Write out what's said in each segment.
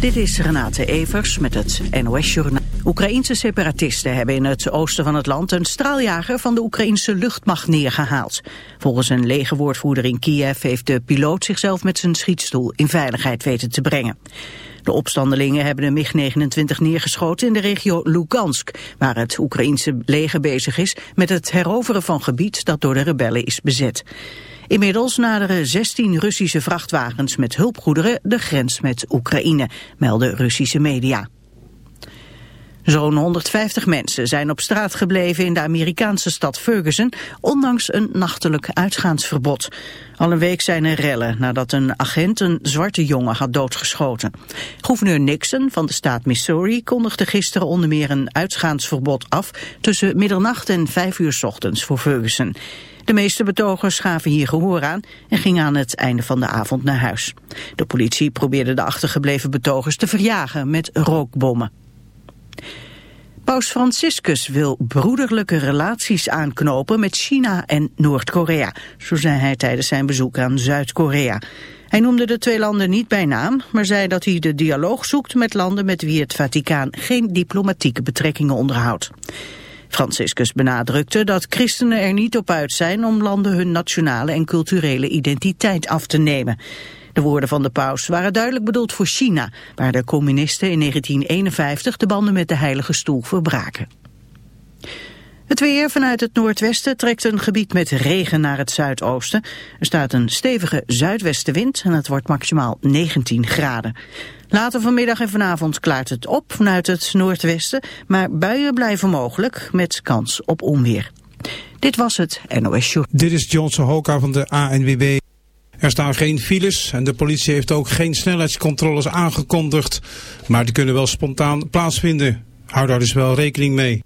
Dit is Renate Evers met het NOS Journaal. Oekraïense separatisten hebben in het oosten van het land een straaljager van de Oekraïnse luchtmacht neergehaald. Volgens een legerwoordvoerder in Kiev heeft de piloot zichzelf met zijn schietstoel in veiligheid weten te brengen. De opstandelingen hebben de MiG-29 neergeschoten in de regio Lugansk, waar het Oekraïense leger bezig is met het heroveren van gebied dat door de rebellen is bezet. Inmiddels naderen 16 Russische vrachtwagens met hulpgoederen de grens met Oekraïne, melden Russische media. Zo'n 150 mensen zijn op straat gebleven in de Amerikaanse stad Ferguson, ondanks een nachtelijk uitgaansverbod. Al een week zijn er rellen nadat een agent een zwarte jongen had doodgeschoten. Gouverneur Nixon van de staat Missouri kondigde gisteren onder meer een uitgaansverbod af tussen middernacht en vijf uur ochtends voor Ferguson. De meeste betogers gaven hier gehoor aan en gingen aan het einde van de avond naar huis. De politie probeerde de achtergebleven betogers te verjagen met rookbommen. Paus Franciscus wil broederlijke relaties aanknopen met China en Noord-Korea. Zo zei hij tijdens zijn bezoek aan Zuid-Korea. Hij noemde de twee landen niet bij naam, maar zei dat hij de dialoog zoekt met landen met wie het Vaticaan geen diplomatieke betrekkingen onderhoudt. Franciscus benadrukte dat christenen er niet op uit zijn om landen hun nationale en culturele identiteit af te nemen. De woorden van de paus waren duidelijk bedoeld voor China, waar de communisten in 1951 de banden met de Heilige Stoel verbraken. Het weer vanuit het noordwesten trekt een gebied met regen naar het zuidoosten. Er staat een stevige zuidwestenwind en het wordt maximaal 19 graden. Later vanmiddag en vanavond klaart het op vanuit het noordwesten, maar buien blijven mogelijk met kans op onweer. Dit was het NOS Show. Dit is Johnson Hoka van de ANWB. Er staan geen files en de politie heeft ook geen snelheidscontroles aangekondigd, maar die kunnen wel spontaan plaatsvinden. Hou daar dus wel rekening mee.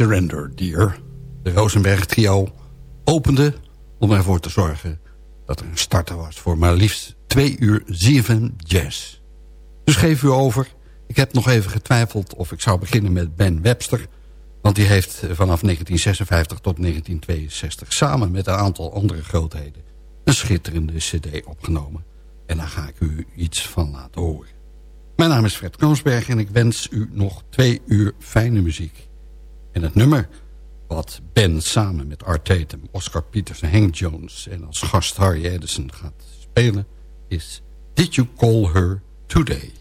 Surrender, Dear. De Rosenberg trio opende om ervoor te zorgen dat er een starter was voor maar liefst twee uur zeven jazz. Dus geef u over. Ik heb nog even getwijfeld of ik zou beginnen met Ben Webster... want die heeft vanaf 1956 tot 1962 samen met een aantal andere grootheden... een schitterende cd opgenomen. En daar ga ik u iets van laten horen. Mijn naam is Fred Koonsberg en ik wens u nog twee uur fijne muziek. En het nummer wat Ben samen met Art Oscar Peters en Hank Jones... en als gast Harry Edison gaat spelen is Did You Call Her Today?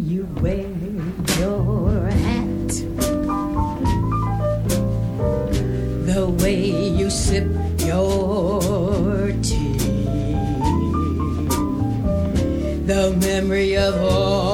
you wear your hat. The way you sip your tea. The memory of all.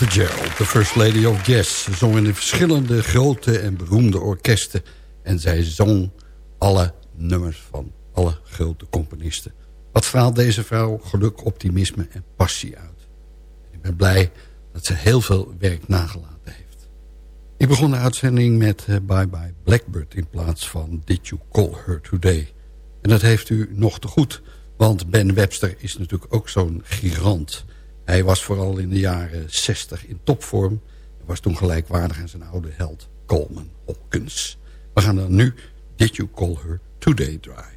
Ella Gerald, de First Lady of Jazz... zong in de verschillende grote en beroemde orkesten... en zij zong alle nummers van alle grote componisten. Wat straalt deze vrouw geluk, optimisme en passie uit. ik ben blij dat ze heel veel werk nagelaten heeft. Ik begon de uitzending met eh, Bye Bye Blackbird... in plaats van Did You Call Her Today... En dat heeft u nog te goed, want Ben Webster is natuurlijk ook zo'n gigant. Hij was vooral in de jaren 60 in topvorm. en was toen gelijkwaardig aan zijn oude held Coleman Hopkins. We gaan dan nu Did You Call Her Today Dry.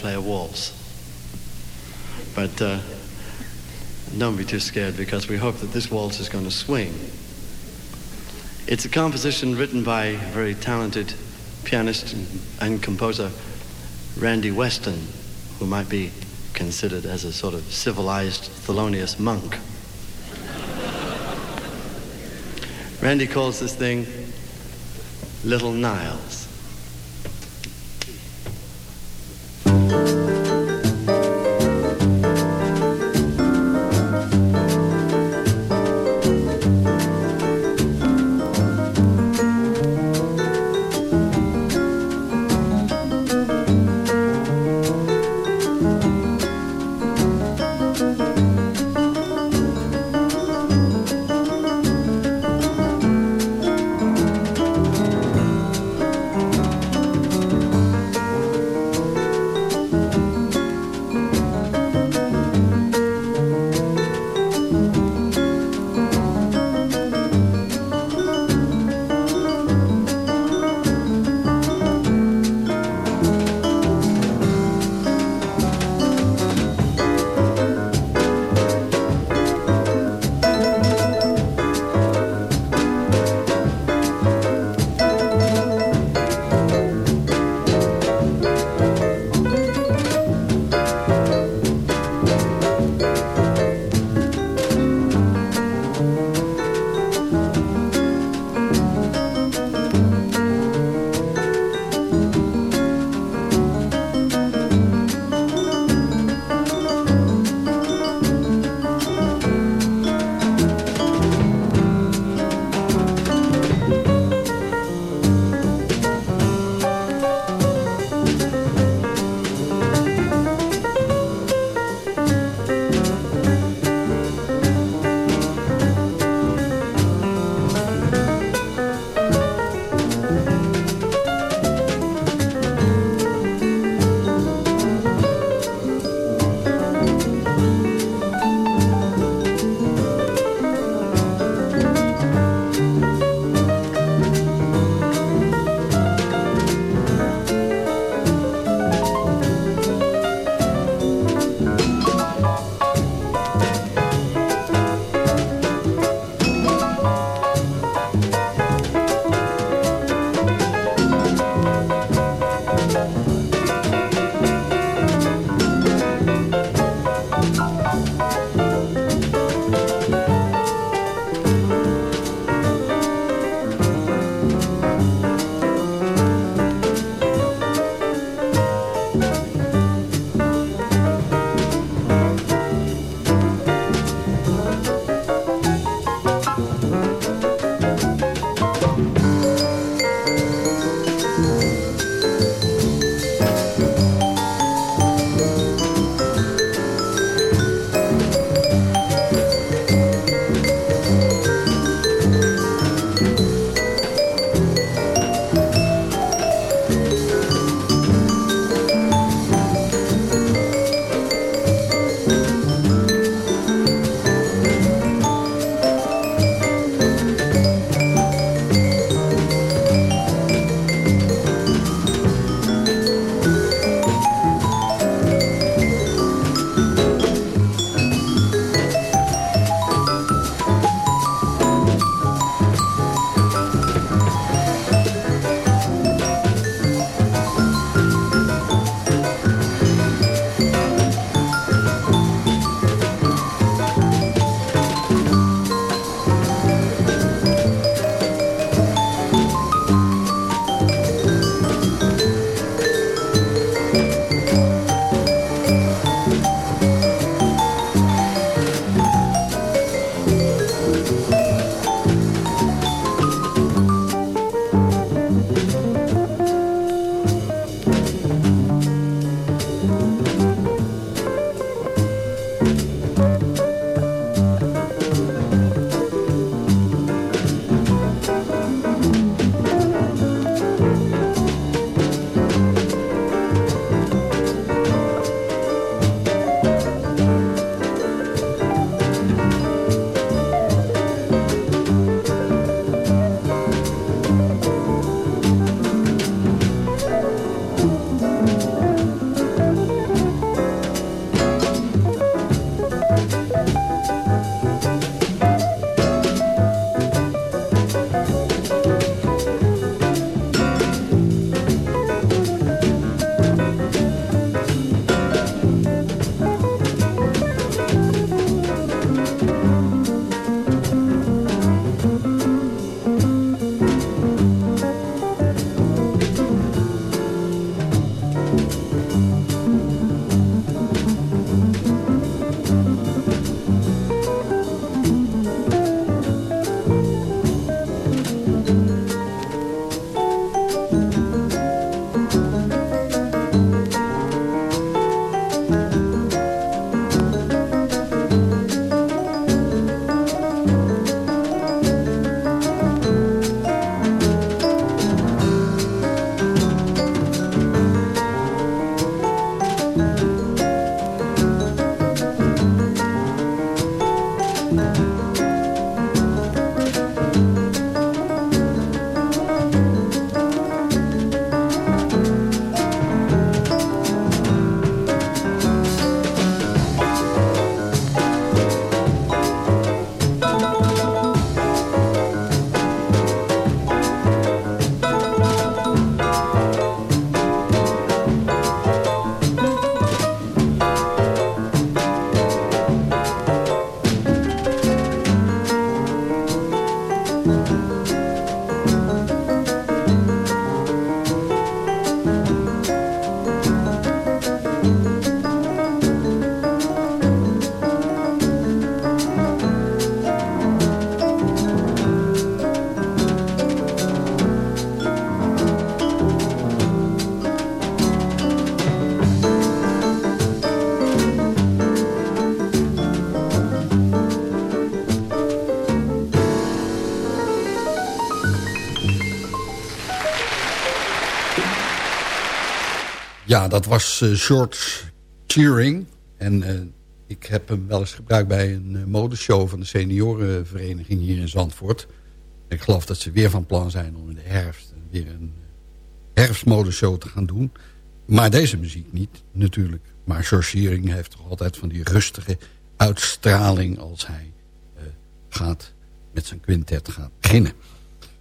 Play a waltz. But uh, don't be too scared because we hope that this waltz is going to swing. It's a composition written by a very talented pianist and composer, Randy Weston, who might be considered as a sort of civilized Thelonious monk. Randy calls this thing Little Niles. Dat was George Cheering. En uh, ik heb hem wel eens gebruikt bij een uh, modeshow van de seniorenvereniging hier in Zandvoort. Ik geloof dat ze weer van plan zijn om in de herfst weer een herfstmodeshow te gaan doen. Maar deze muziek niet, natuurlijk. Maar George Shearing heeft toch altijd van die rustige uitstraling als hij gaat met zijn quintet gaat beginnen.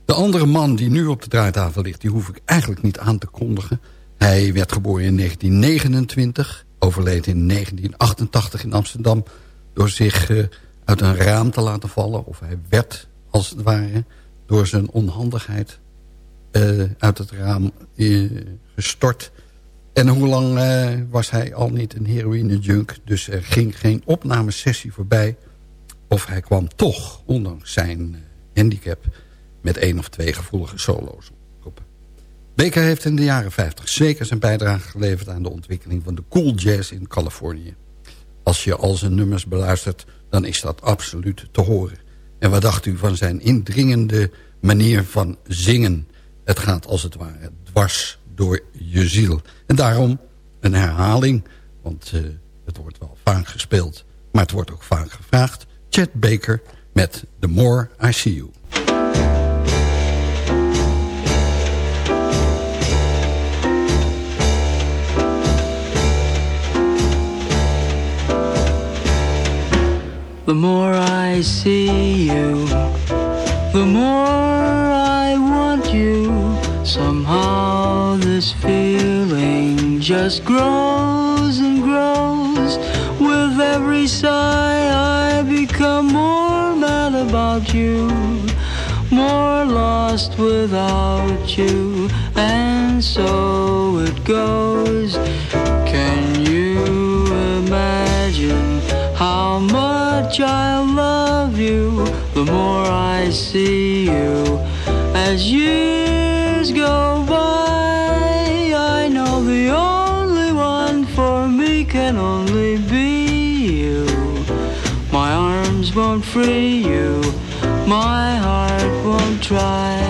De andere man die nu op de draaitafel ligt, die hoef ik eigenlijk niet aan te kondigen. Hij werd geboren in 1929, overleed in 1988 in Amsterdam... door zich uh, uit een raam te laten vallen. Of hij werd, als het ware, door zijn onhandigheid uh, uit het raam uh, gestort. En hoe lang was hij al niet een heroïne-junk? Dus er ging geen opnamesessie voorbij. Of hij kwam toch, ondanks zijn handicap met één of twee gevoelige solo's. Baker heeft in de jaren 50 zeker zijn bijdrage geleverd aan de ontwikkeling van de cool jazz in Californië. Als je al zijn nummers beluistert, dan is dat absoluut te horen. En wat dacht u van zijn indringende manier van zingen? Het gaat als het ware dwars door je ziel. En daarom een herhaling, want uh, het wordt wel vaak gespeeld... maar het wordt ook vaak gevraagd. Chet Baker met The More I See You. The more I see you, the more I want you. Somehow this feeling just grows and grows. With every sigh, I become more mad about you, more lost without you, and so it goes. How much? I love you, the more I see you. As years go by, I know the only one for me can only be you. My arms won't free you, my heart won't try.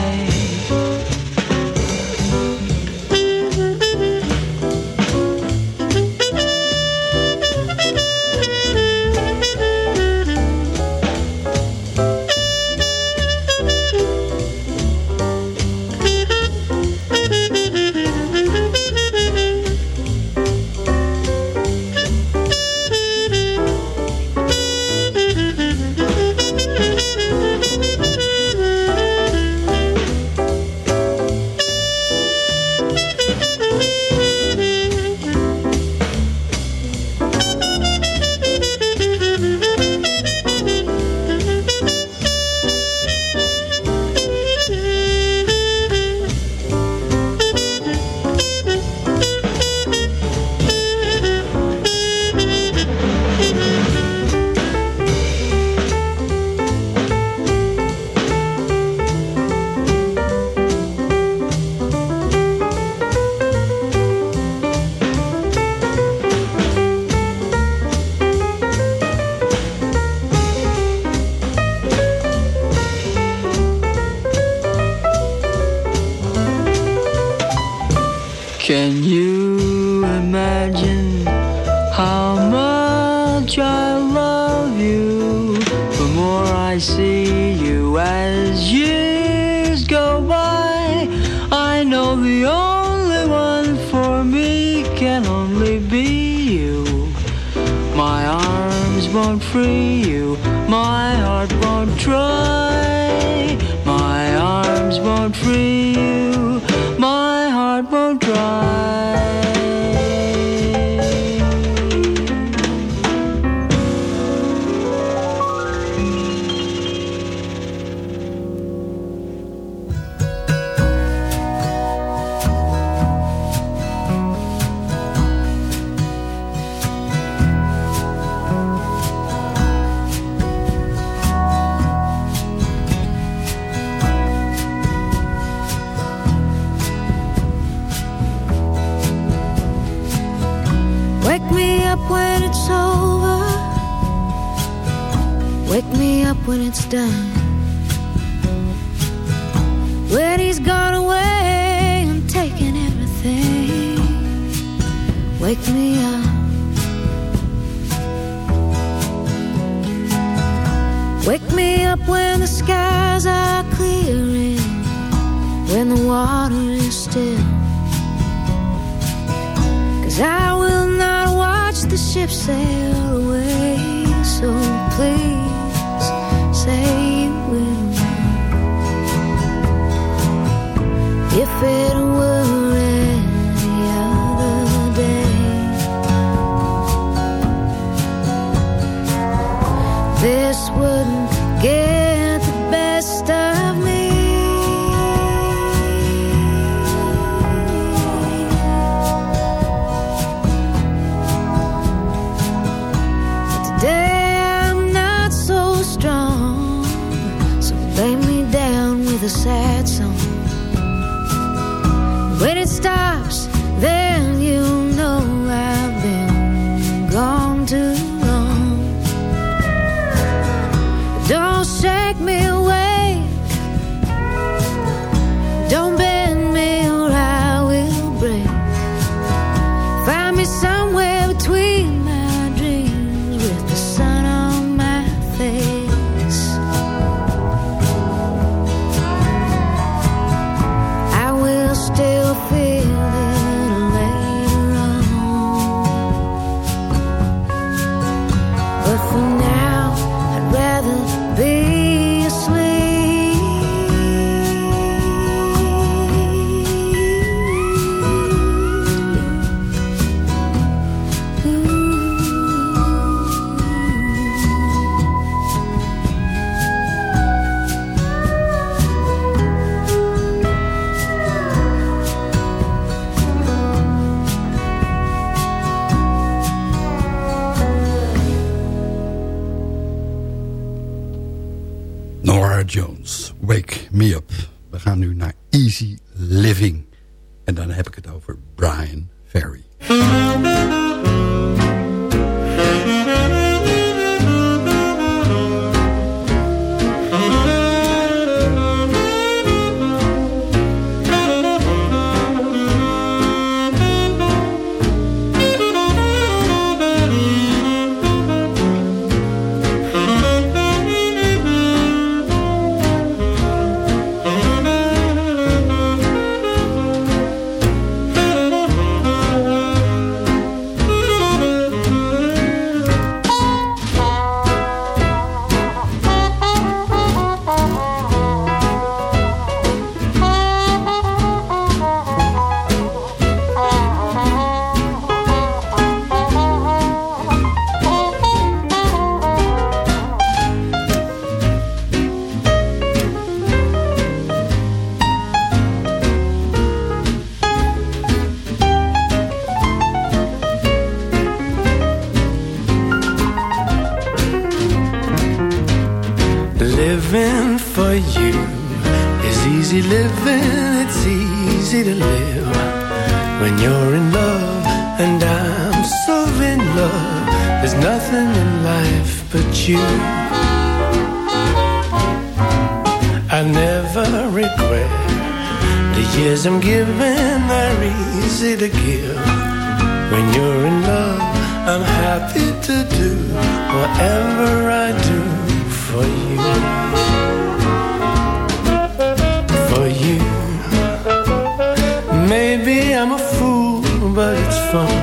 Wake me up. Wake me up when the skies are clearing, when the water is still. Cause I will not watch the ship sail away, so please say you will. If it were wouldn't get the best of me. Today I'm not so strong, so lay me down with a sad years I'm giving, they're easy to give. When you're in love, I'm happy to do whatever I do for you. For you. Maybe I'm a fool, but it's fun.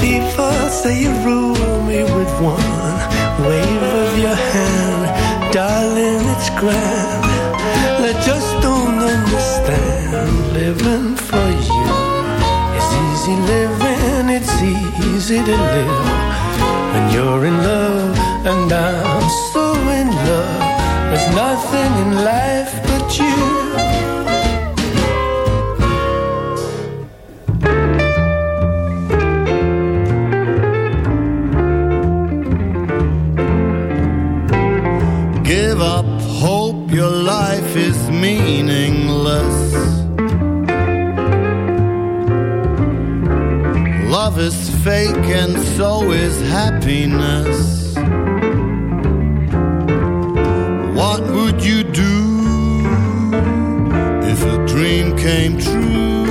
People say you rule me with one wave of your hand. Darling, it's grand. Easy to live when you're in love, and I'm so in love. There's nothing in life but you. Give up hope, your life is meaningless. Love is fake it's always happiness. What would you do if a dream came true?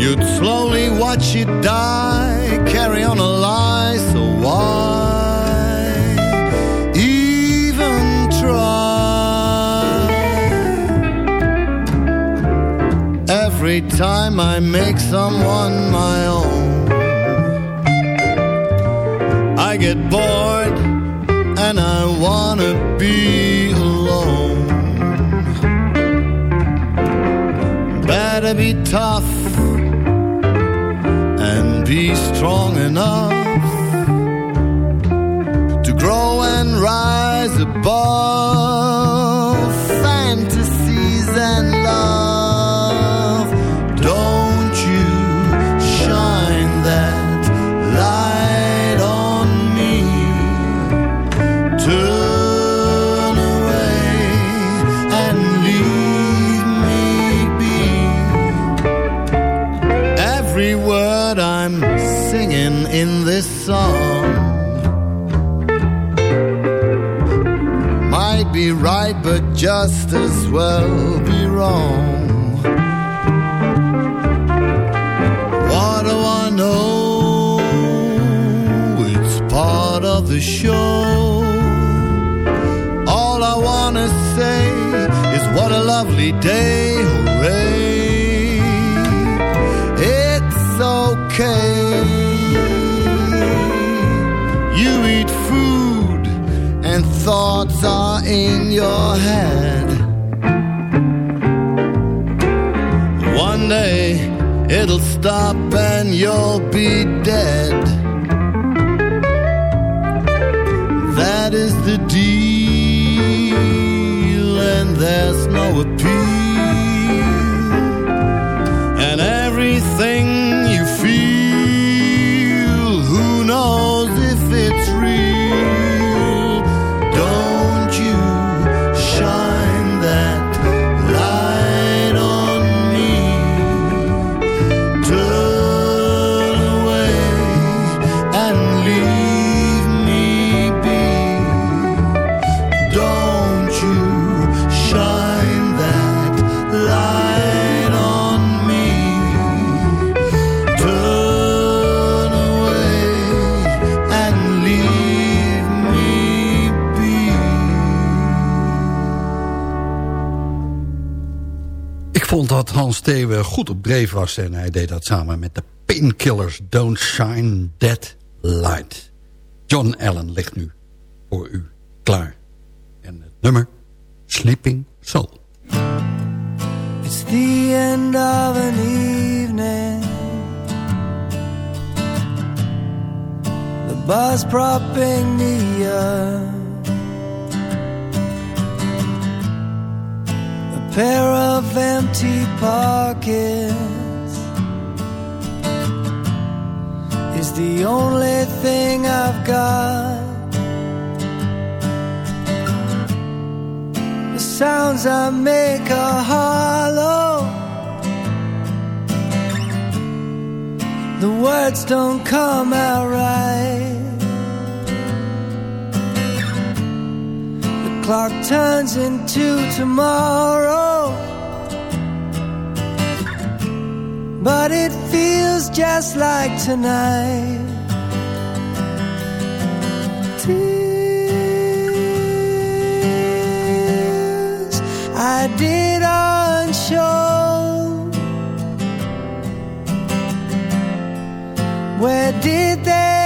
You'd slowly watch it die, carry on a lie, so why? Every time I make someone my own get bored and I wanna be alone. Better be tough and be strong enough song might be right, but just as well be wrong. What do I know? It's part of the show. All I wanna say is what a lovely day, head. One day it'll stop and you'll be dead. Dat Hans Thewe goed op dreef was en hij deed dat samen met de Painkillers Don't Shine That Light. John Allen ligt nu voor u klaar. En het nummer Sleeping Soul. It's the end of an evening. The bus propping me. Pair of empty pockets is the only thing I've got. The sounds I make are hollow. The words don't come out right. Clock turns into tomorrow. But it feels just like tonight. Tears I did on show. Where did they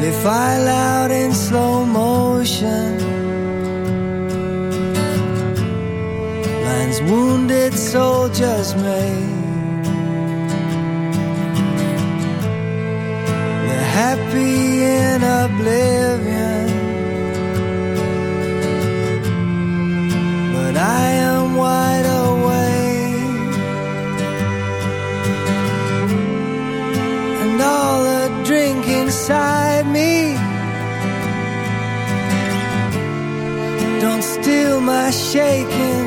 They file out in slow motion. Lines wounded soldiers made. They're happy in oblivion. Shaking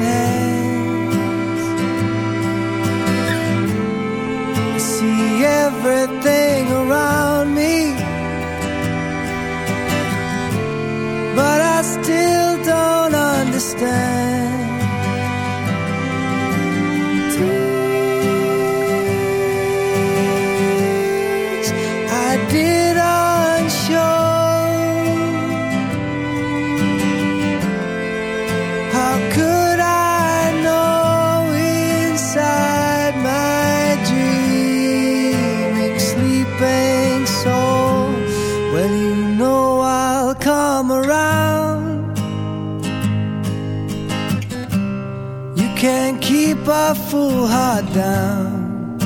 full heart down.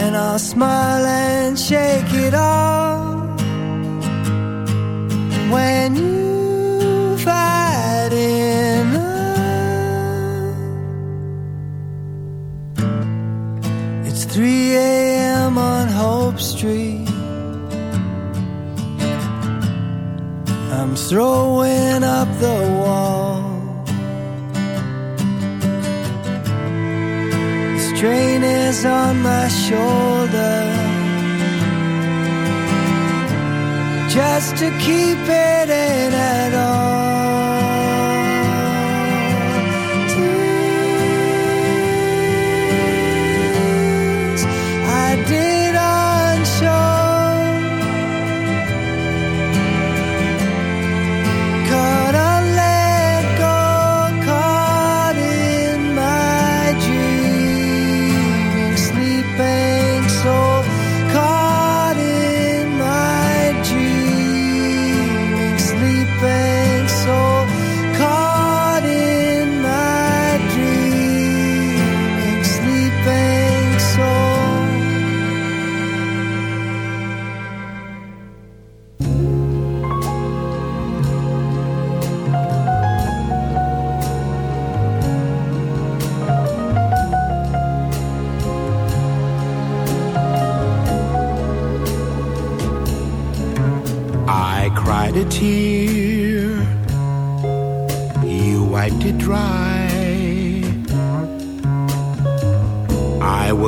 And I'll smile and shake it off when you've had enough. It's 3 a.m. on Hope Street. I'm throwing up the wall. On my shoulder. Just to keep it in at all.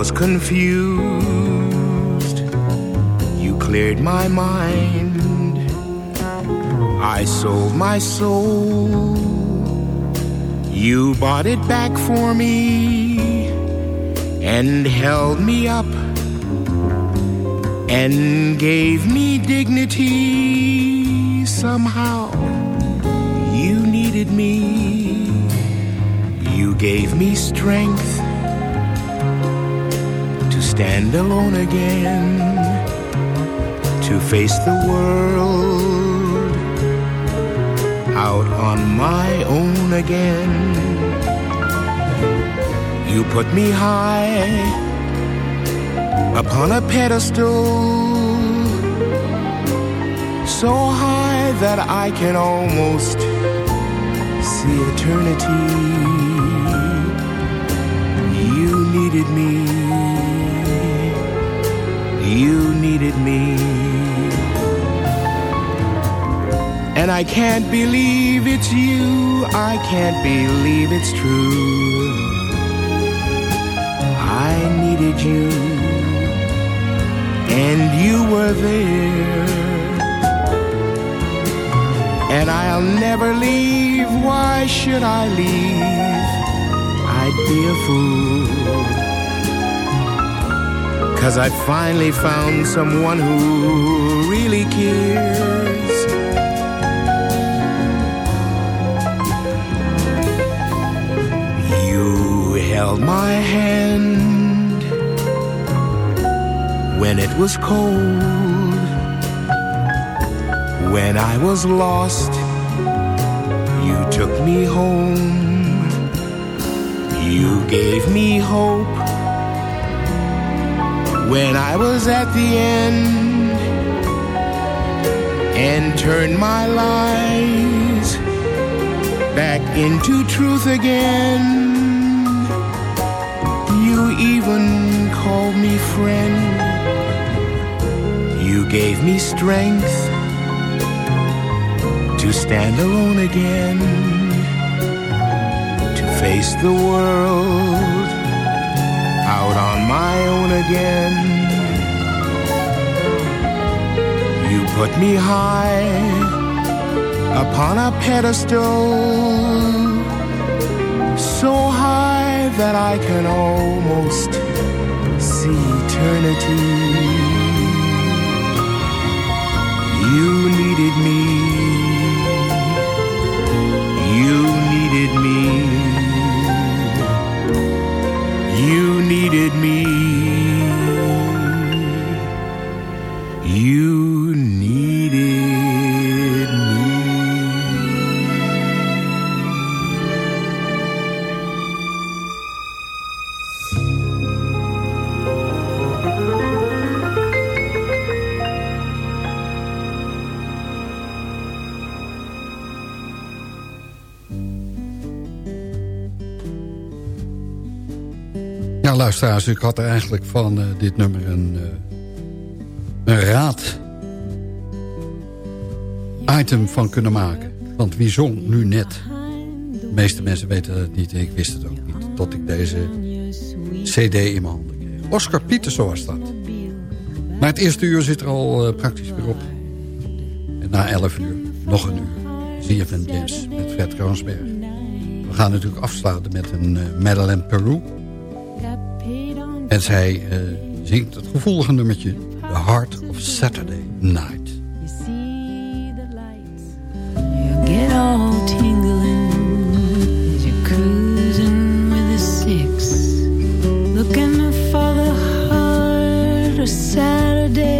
Was confused, you cleared my mind. I sold my soul, you bought it back for me and held me up and gave me dignity. Somehow you needed me. You gave me strength stand alone again, to face the world out on my own again. You put me high upon a pedestal so high that I can almost see eternity. You needed me. You needed me. And I can't believe it's you. I can't believe it's true. I needed you and you were there. And I'll never leave. Why should I leave? I'd be a fool. Cause I finally found someone who really cares. You held my hand when it was cold, when I was lost, you took me home, you gave me hope. When I was at the end and turned my lies back into truth again, you even called me friend. You gave me strength to stand alone again, to face the world out on my own again. You put me high upon a pedestal, so high that I can almost see eternity. You needed me. Needed me. Luisteraars, ik had eigenlijk van uh, dit nummer een, uh, een raad item van kunnen maken. Want wie zong nu net? De meeste mensen weten het niet ik wist het ook niet. Tot ik deze cd in mijn handen kreeg. Oscar Pietersen was dat. Maar het eerste uur zit er al uh, praktisch weer op. Na 11 uur nog een uur. ZFM Jazz met Fred Kroonsberg. We gaan natuurlijk afsluiten met een Madeleine Peru. En zij uh, zingt het gevoelige nummertje The Heart of Saturday Night. You see the lights, you get all tingling. As you're cruising with a six, looking for the heart of Saturday